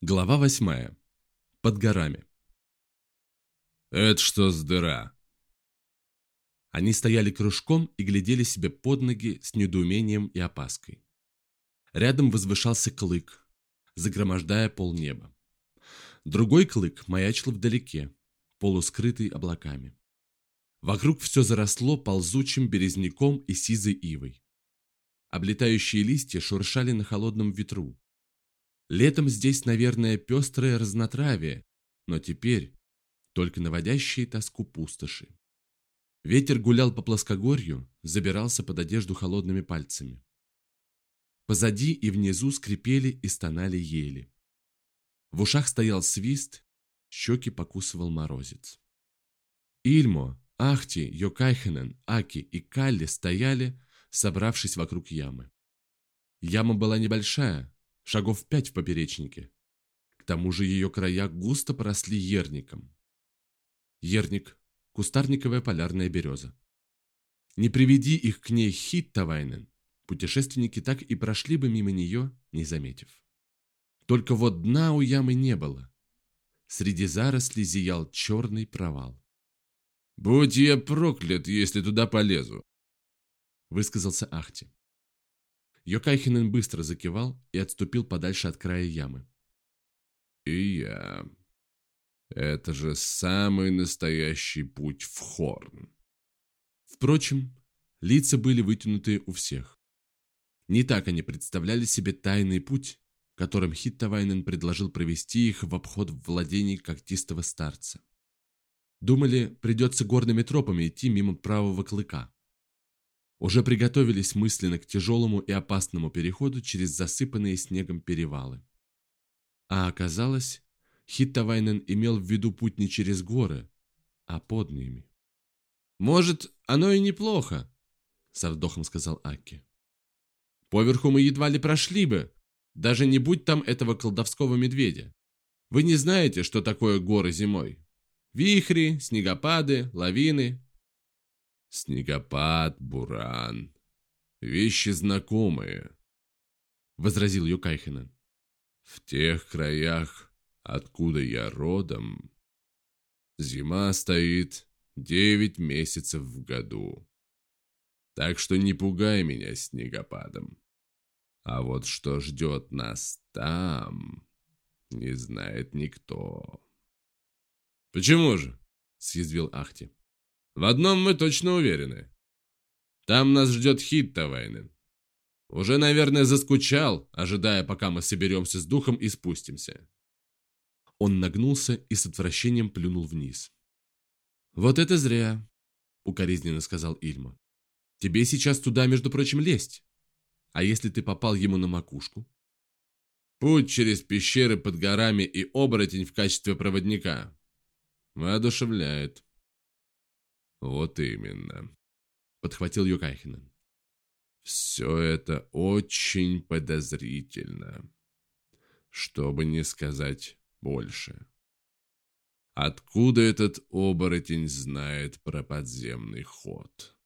Глава восьмая. Под горами. «Это что с дыра?» Они стояли кружком и глядели себе под ноги с недоумением и опаской. Рядом возвышался клык, загромождая полнеба. Другой клык маячил вдалеке, полускрытый облаками. Вокруг все заросло ползучим березняком и сизой ивой. Облетающие листья шуршали на холодном ветру, Летом здесь, наверное, пестрое разнотравие, но теперь только наводящие тоску пустоши. Ветер гулял по плоскогорью, забирался под одежду холодными пальцами. Позади и внизу скрипели и стонали ели. В ушах стоял свист, щеки покусывал морозец. Ильмо, Ахти, Йокайхенен, Аки и Калли стояли, собравшись вокруг ямы. Яма была небольшая, шагов пять в поперечнике. К тому же ее края густо поросли ерником. Ерник – кустарниковая полярная береза. Не приведи их к ней Хиттавайнен, путешественники так и прошли бы мимо нее, не заметив. Только вот дна у ямы не было. Среди зарослей зиял черный провал. «Будь я проклят, если туда полезу!» Высказался Ахти. Йокайхинен быстро закивал и отступил подальше от края ямы. «И я. Это же самый настоящий путь в Хорн». Впрочем, лица были вытянуты у всех. Не так они представляли себе тайный путь, которым Хиттавайнен предложил провести их в обход владений когтистого старца. Думали, придется горными тропами идти мимо правого клыка уже приготовились мысленно к тяжелому и опасному переходу через засыпанные снегом перевалы. А оказалось, Хиттавайнен имел в виду путь не через горы, а под ними. «Может, оно и неплохо», — со вздохом сказал Аки. «Поверху мы едва ли прошли бы, даже не будь там этого колдовского медведя. Вы не знаете, что такое горы зимой? Вихри, снегопады, лавины, «Снегопад, буран. Вещи знакомые», — возразил Юкайхенен. «В тех краях, откуда я родом, зима стоит девять месяцев в году. Так что не пугай меня снегопадом. А вот что ждет нас там, не знает никто». «Почему же?» — съязвил Ахти. В одном мы точно уверены. Там нас ждет Хиттавайнен. Уже, наверное, заскучал, ожидая, пока мы соберемся с духом и спустимся. Он нагнулся и с отвращением плюнул вниз. «Вот это зря», — укоризненно сказал Ильма. «Тебе сейчас туда, между прочим, лезть. А если ты попал ему на макушку?» «Путь через пещеры под горами и оборотень в качестве проводника. Воодушевляет», «Вот именно», — подхватил Юкайхинен. «Все это очень подозрительно, чтобы не сказать больше. Откуда этот оборотень знает про подземный ход?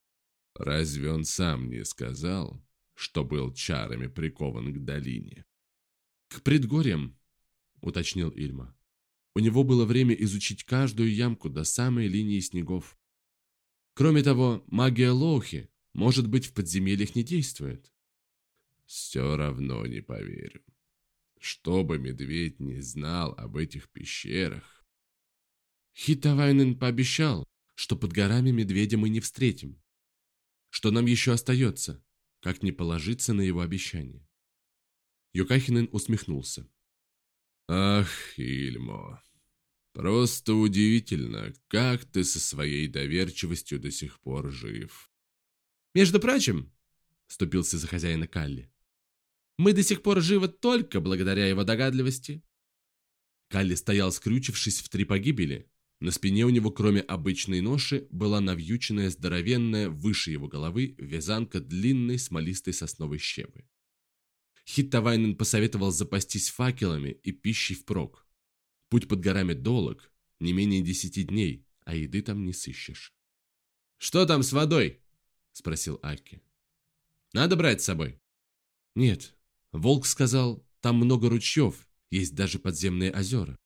Разве он сам не сказал, что был чарами прикован к долине?» «К предгорьям», — уточнил Ильма. «У него было время изучить каждую ямку до самой линии снегов. Кроме того, магия Лоухи, может быть, в подземельях не действует. Все равно не поверю. Что бы медведь не знал об этих пещерах. Хитавайнен пообещал, что под горами медведя мы не встретим. Что нам еще остается, как не положиться на его обещание? Юкахинен усмехнулся. Ах, Ильмо, Просто удивительно, как ты со своей доверчивостью до сих пор жив. Между прочим, вступился за хозяина Калли, мы до сих пор живы только благодаря его догадливости. Калли стоял скрючившись в три погибели. На спине у него, кроме обычной ноши, была навьюченная здоровенная, выше его головы, вязанка длинной смолистой сосновой щепы. Хиттавайнен посоветовал запастись факелами и пищей впрок. Путь под горами долог, не менее десяти дней, а еды там не сыщешь. «Что там с водой?» – спросил Аки. «Надо брать с собой?» «Нет. Волк сказал, там много ручьев, есть даже подземные озера.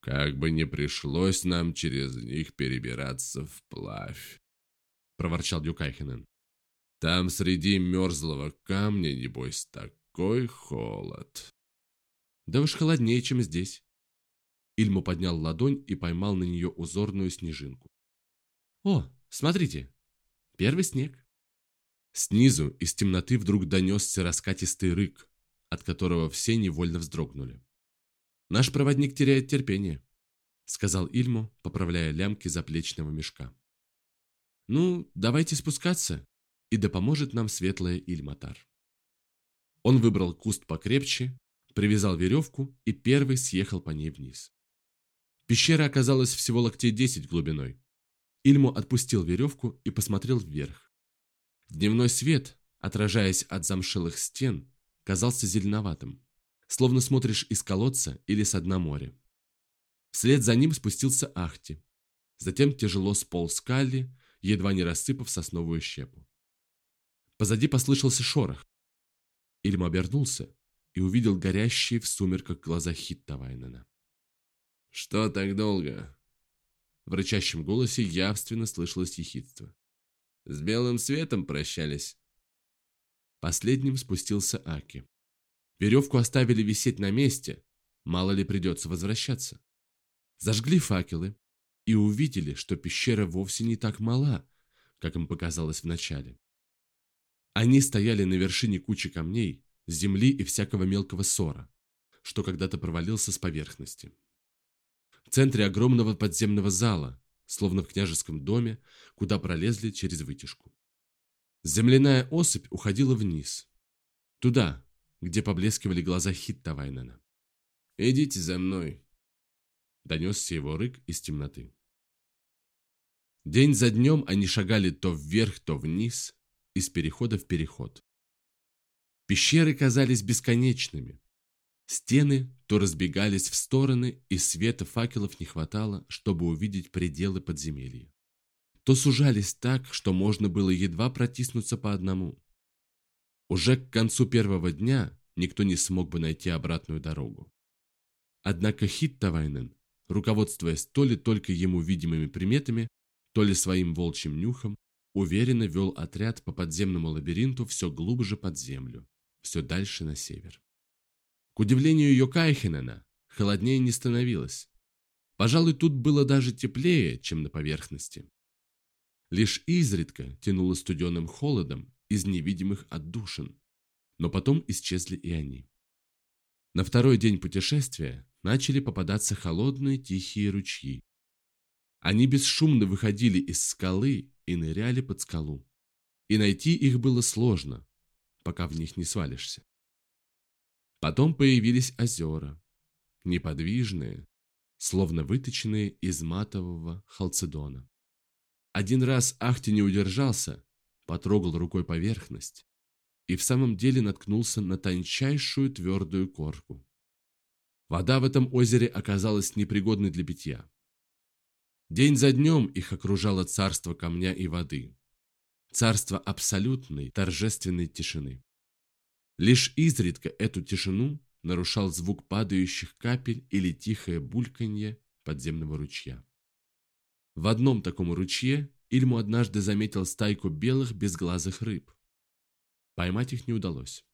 Как бы не пришлось нам через них перебираться вплавь, проворчал Дюкайхенен. Там среди мерзлого камня, небось, такой холод. Да уж холоднее, чем здесь. Ильму поднял ладонь и поймал на нее узорную снежинку. О, смотрите, первый снег. Снизу из темноты вдруг донесся раскатистый рык, от которого все невольно вздрогнули. «Наш проводник теряет терпение», — сказал Ильму, поправляя лямки заплечного мешка. «Ну, давайте спускаться, и да поможет нам светлая Ильматар». Он выбрал куст покрепче, привязал веревку и первый съехал по ней вниз. Пещера оказалась всего локтей десять глубиной. Ильму отпустил веревку и посмотрел вверх. Дневной свет, отражаясь от замшелых стен, казался зеленоватым, словно смотришь из колодца или с дна моря. Вслед за ним спустился Ахти. Затем тяжело сполз Калли, едва не рассыпав сосновую щепу. Позади послышался шорох. Ильм обернулся и увидел горящие в сумерках глаза Хиттавайнена. «Что так долго?» В рычащем голосе явственно слышалось ехидство. С белым светом прощались. Последним спустился Аки. Веревку оставили висеть на месте, мало ли придется возвращаться. Зажгли факелы и увидели, что пещера вовсе не так мала, как им показалось вначале. Они стояли на вершине кучи камней, земли и всякого мелкого ссора, что когда-то провалился с поверхности. В центре огромного подземного зала, словно в княжеском доме, куда пролезли через вытяжку. Земляная осыпь уходила вниз, туда, где поблескивали глаза Хиттавайнена. «Идите за мной», — донесся его рык из темноты. День за днем они шагали то вверх, то вниз, из перехода в переход. Пещеры казались бесконечными, Стены то разбегались в стороны, и света факелов не хватало, чтобы увидеть пределы подземелья. То сужались так, что можно было едва протиснуться по одному. Уже к концу первого дня никто не смог бы найти обратную дорогу. Однако Хиттавайнен, руководствуясь то ли только ему видимыми приметами, то ли своим волчьим нюхом, уверенно вел отряд по подземному лабиринту все глубже под землю, все дальше на север. К удивлению Йокайхенена, холоднее не становилось. Пожалуй, тут было даже теплее, чем на поверхности. Лишь изредка тянуло студеным холодом из невидимых отдушин, но потом исчезли и они. На второй день путешествия начали попадаться холодные тихие ручьи. Они бесшумно выходили из скалы и ныряли под скалу. И найти их было сложно, пока в них не свалишься. Потом появились озера, неподвижные, словно выточенные из матового халцедона. Один раз Ахти не удержался, потрогал рукой поверхность и в самом деле наткнулся на тончайшую твердую корку. Вода в этом озере оказалась непригодной для питья. День за днем их окружало царство камня и воды, царство абсолютной торжественной тишины. Лишь изредка эту тишину нарушал звук падающих капель или тихое бульканье подземного ручья. В одном таком ручье Ильму однажды заметил стайку белых безглазых рыб. Поймать их не удалось.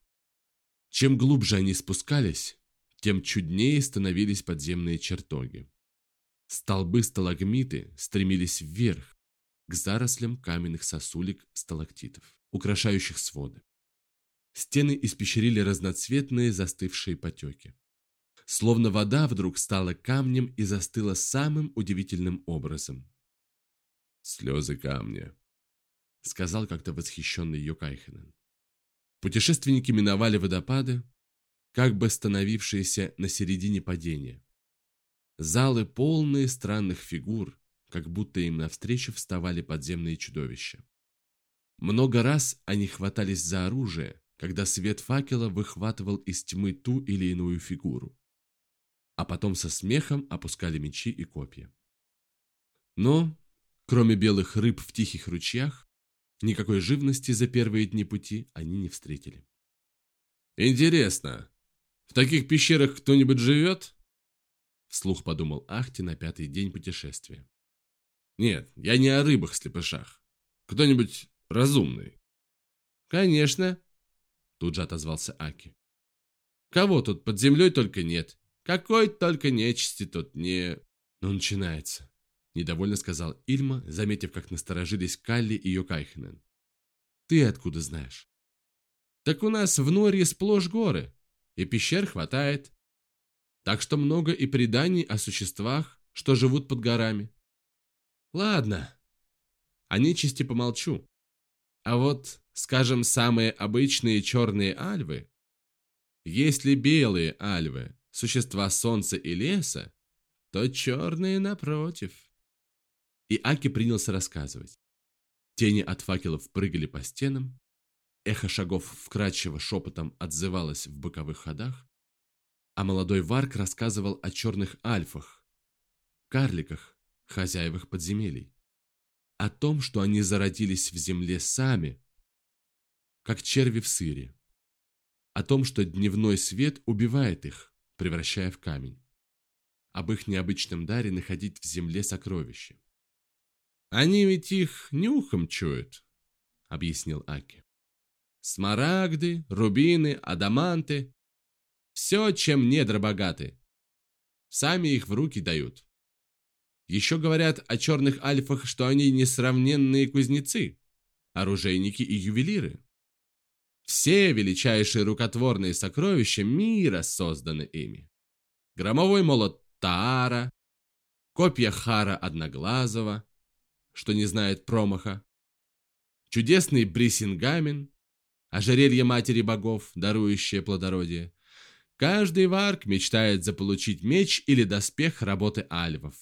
Чем глубже они спускались, тем чуднее становились подземные чертоги. Столбы-сталагмиты стремились вверх, к зарослям каменных сосулек сталактитов, украшающих своды. Стены испещрили разноцветные застывшие потеки. Словно вода вдруг стала камнем и застыла самым удивительным образом. «Слезы камня», — сказал как-то восхищенный Йокайхенен. Путешественники миновали водопады, как бы становившиеся на середине падения. Залы полные странных фигур, как будто им навстречу вставали подземные чудовища. Много раз они хватались за оружие, когда свет факела выхватывал из тьмы ту или иную фигуру. А потом со смехом опускали мечи и копья. Но, кроме белых рыб в тихих ручьях, никакой живности за первые дни пути они не встретили. «Интересно, В таких пещерах кто-нибудь живет?» Вслух подумал Ахти на пятый день путешествия. «Нет, я не о рыбах-слепышах. Кто-нибудь разумный?» «Конечно», — тут же отозвался Аки. «Кого тут под землей только нет. Какой только нечисти тут не...» «Ну, начинается», — недовольно сказал Ильма, заметив, как насторожились Калли и Йокайхенен. «Ты откуда знаешь?» «Так у нас в Норье сплошь горы, и пещер хватает. Так что много и преданий о существах, что живут под горами. Ладно, о нечисти помолчу. А вот, скажем, самые обычные черные альвы, если белые альвы – существа солнца и леса, то черные напротив. И Аки принялся рассказывать. Тени от факелов прыгали по стенам, эхо шагов вкрадчиво шепотом отзывалось в боковых ходах, а молодой Варк рассказывал о черных альфах, карликах, хозяевах подземелий, о том, что они зародились в земле сами, как черви в сыре, о том, что дневной свет убивает их, превращая в камень, об их необычном даре находить в земле сокровища. «Они ведь их нюхом чуют», — объяснил Аки. «Смарагды, рубины, адаманты все, чем недра богаты. Сами их в руки дают. Еще говорят о черных альфах, что они несравненные кузнецы, оружейники и ювелиры. Все величайшие рукотворные сокровища мира созданы ими. Громовой молот Таара, копья Хара Одноглазого, что не знает промаха, чудесный Брисингамен, ожерелье матери богов, дарующее плодородие, Каждый варк мечтает заполучить меч или доспех работы альвов.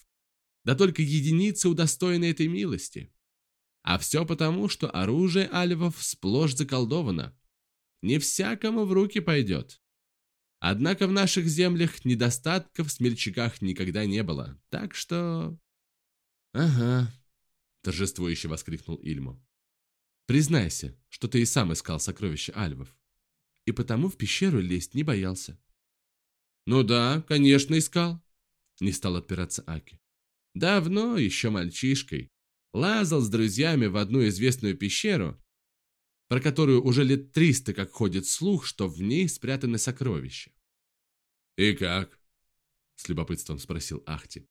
Да только единицы удостоены этой милости. А все потому, что оружие альвов сплошь заколдовано. Не всякому в руки пойдет. Однако в наших землях недостатков в смельчаках никогда не было, так что... «Ага», — торжествующе воскликнул Ильмо. «Признайся, что ты и сам искал сокровища альвов, и потому в пещеру лезть не боялся. «Ну да, конечно, искал», — не стал отпираться Аки. «Давно, еще мальчишкой, лазал с друзьями в одну известную пещеру, про которую уже лет триста как ходит слух, что в ней спрятаны сокровища». «И как?» — с любопытством спросил Ахти.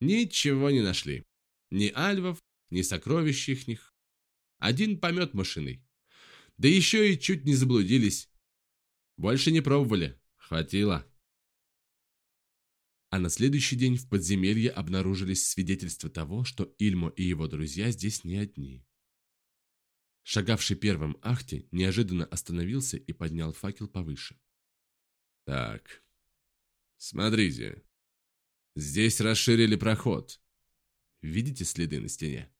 «Ничего не нашли. Ни альвов, ни сокровищ ихних. Один помет машиной. Да еще и чуть не заблудились. Больше не пробовали. Хватило. А на следующий день в подземелье обнаружились свидетельства того, что Ильмо и его друзья здесь не одни. Шагавший первым Ахти неожиданно остановился и поднял факел повыше. «Так, смотрите. Здесь расширили проход. Видите следы на стене?»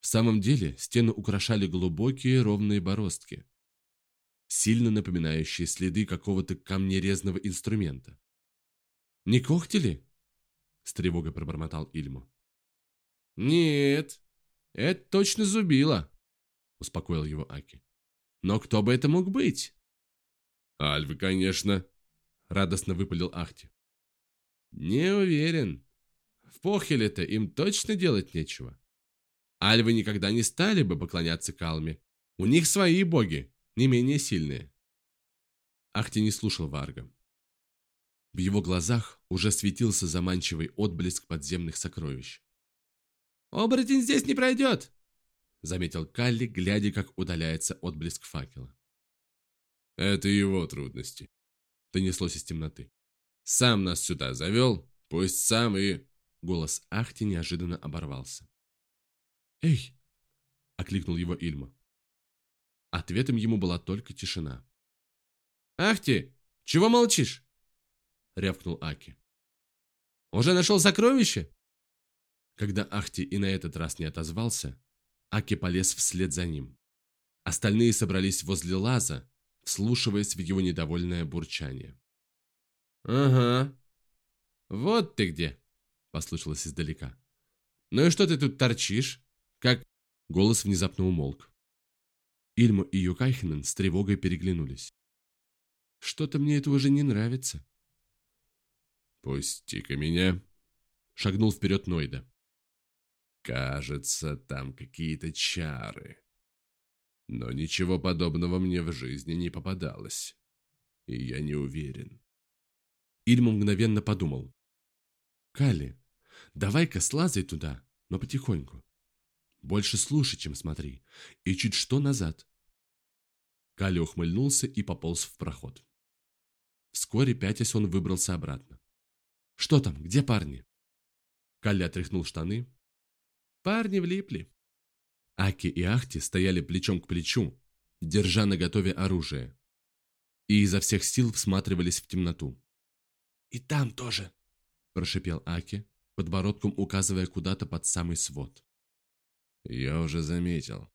В самом деле стену украшали глубокие ровные бороздки, сильно напоминающие следы какого-то камнерезного инструмента. «Не когти ли?» — с тревогой пробормотал Ильмо. «Нет, это точно зубило», — успокоил его Аки. «Но кто бы это мог быть?» «Альвы, конечно», — радостно выпалил Ахти. «Не уверен. В Похеле-то им точно делать нечего. Альвы никогда не стали бы поклоняться Калме. У них свои боги, не менее сильные. Ахти не слушал Варга. В его глазах уже светился заманчивый отблеск подземных сокровищ. «Оборотень здесь не пройдет!» Заметил Калли, глядя, как удаляется отблеск факела. «Это его трудности», — донеслось из темноты. «Сам нас сюда завел, пусть сам и...» Голос Ахти неожиданно оборвался. «Эй!» — окликнул его Ильма. Ответом ему была только тишина. «Ах ты! Чего молчишь?» — рявкнул Аки. «Уже нашел сокровище?» Когда Ахти и на этот раз не отозвался, Аки полез вслед за ним. Остальные собрались возле лаза, вслушиваясь в его недовольное бурчание. «Ага, вот ты где!» — послышалось издалека. «Ну и что ты тут торчишь? Как...» Голос внезапно умолк. Ильмо и Юкайхенен с тревогой переглянулись. Что-то мне это уже не нравится. «Пусти-ка меня», — шагнул вперед Нойда. «Кажется, там какие-то чары. Но ничего подобного мне в жизни не попадалось, и я не уверен». Ильма мгновенно подумал. «Калли, давай-ка слазай туда, но потихоньку. Больше слушай, чем смотри, и чуть что назад». Калли ухмыльнулся и пополз в проход. Вскоре, пятясь, он выбрался обратно. «Что там? Где парни?» Калли отряхнул штаны. «Парни влипли». Аки и Ахти стояли плечом к плечу, держа наготове оружие, и изо всех сил всматривались в темноту. «И там тоже», – прошипел Аки, подбородком указывая куда-то под самый свод. «Я уже заметил.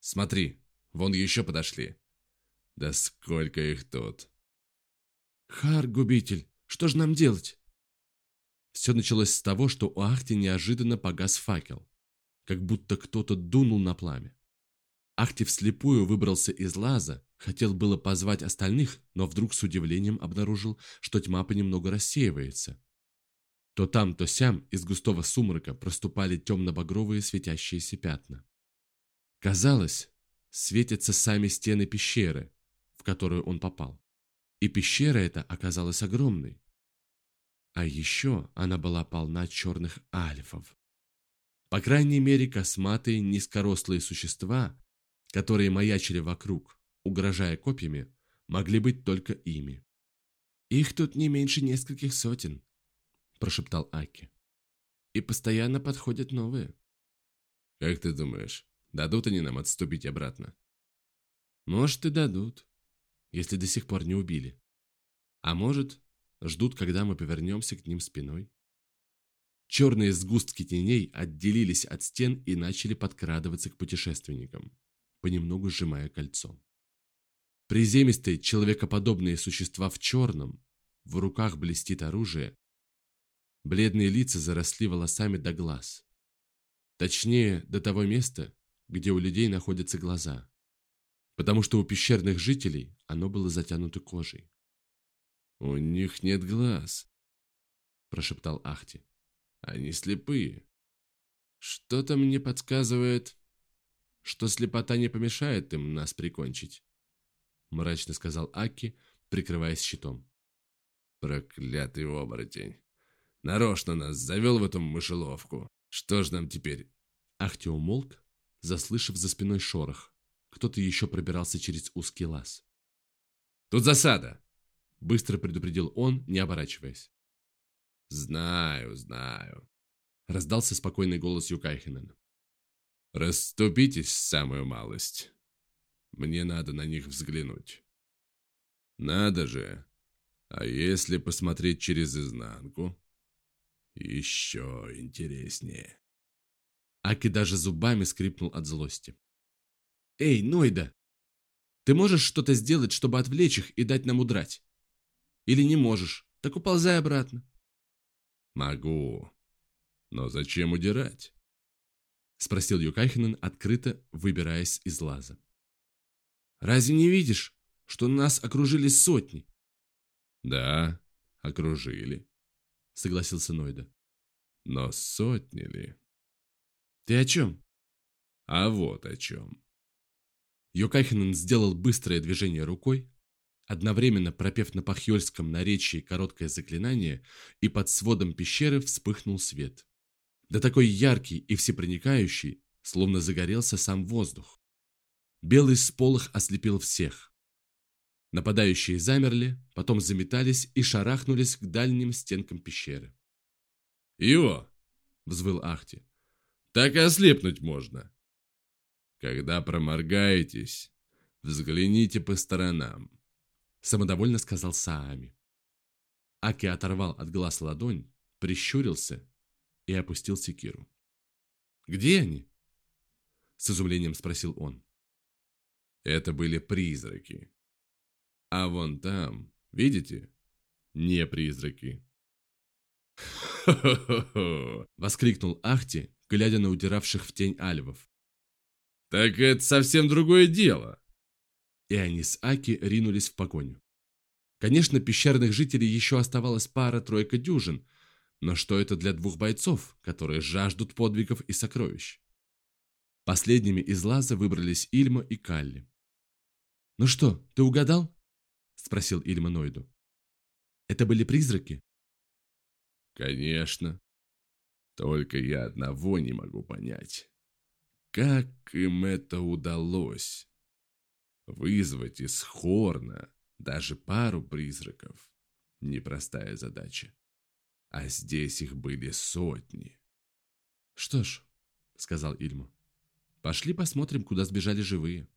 Смотри, вон еще подошли. Да сколько их тут!» «Хар, губитель, что же нам делать?» Все началось с того, что у Ахти неожиданно погас факел, как будто кто-то дунул на пламя. Ахти вслепую выбрался из лаза, хотел было позвать остальных, но вдруг с удивлением обнаружил, что тьма понемногу рассеивается. То там, то сям из густого сумрака проступали темно-багровые светящиеся пятна. Казалось, светятся сами стены пещеры, в которую он попал. И пещера эта оказалась огромной. А еще она была полна черных альфов. По крайней мере, косматые низкорослые существа, которые маячили вокруг, угрожая копьями, могли быть только ими. «Их тут не меньше нескольких сотен», – прошептал Аки. «И постоянно подходят новые». «Как ты думаешь, дадут они нам отступить обратно?» «Может, и дадут, если до сих пор не убили. А может, ждут, когда мы повернемся к ним спиной. Черные сгустки теней отделились от стен и начали подкрадываться к путешественникам, понемногу сжимая кольцо. Приземистые, человекоподобные существа в черном, в руках блестит оружие, бледные лица заросли волосами до глаз. Точнее, до того места, где у людей находятся глаза, потому что у пещерных жителей оно было затянуто кожей. «У них нет глаз», – прошептал Ахти. «Они слепые. Что-то мне подсказывает, что слепота не помешает им нас прикончить», – мрачно сказал Аки, прикрываясь щитом. «Проклятый оборотень! Нарочно нас завел в эту мышеловку. Что ж нам теперь?» Ахти умолк, заслышав за спиной шорох. Кто-то еще пробирался через узкий лаз. «Тут засада!» Быстро предупредил он, не оборачиваясь. «Знаю, знаю», — раздался спокойный голос Юкайхенена. «Расступитесь самую малость. Мне надо на них взглянуть». «Надо же! А если посмотреть через изнанку?» «Еще интереснее». Аки даже зубами скрипнул от злости. «Эй, Нойда! Ты можешь что-то сделать, чтобы отвлечь их и дать нам удрать?» Или не можешь, так уползай обратно. Могу. Но зачем удирать? Спросил Юкайхинен, открыто выбираясь из лаза. Разве не видишь, что нас окружили сотни? Да, окружили, согласился Нойда. Но сотни ли? Ты о чем? А вот о чем. Йокайхенен сделал быстрое движение рукой, одновременно пропев на пахьольском наречии короткое заклинание, и под сводом пещеры вспыхнул свет. Да такой яркий и всепроникающий, словно загорелся сам воздух. Белый сполох ослепил всех. Нападающие замерли, потом заметались и шарахнулись к дальним стенкам пещеры. «Его!» — взвыл Ахти. «Так и ослепнуть можно!» «Когда проморгаетесь, взгляните по сторонам самодовольно сказал Саами. Аки оторвал от глаз ладонь, прищурился и опустил секиру. «Где они?» С изумлением спросил он. Это были призраки. А вон там, видите, не призраки. «Хо-хо-хо!» — воскликнул Ахти, глядя на удиравших в тень альвов. «Так это совсем другое дело!» И они с Аки ринулись в погоню. Конечно, пещерных жителей еще оставалась пара-тройка дюжин, но что это для двух бойцов, которые жаждут подвигов и сокровищ? Последними из лаза выбрались Ильма и Калли. «Ну что, ты угадал?» – спросил Ильма Нойду. «Это были призраки?» «Конечно. Только я одного не могу понять. Как им это удалось? Вызвать из Хорна даже пару призраков – непростая задача. А здесь их были сотни. «Что ж», – сказал Ильма, – «пошли посмотрим, куда сбежали живые».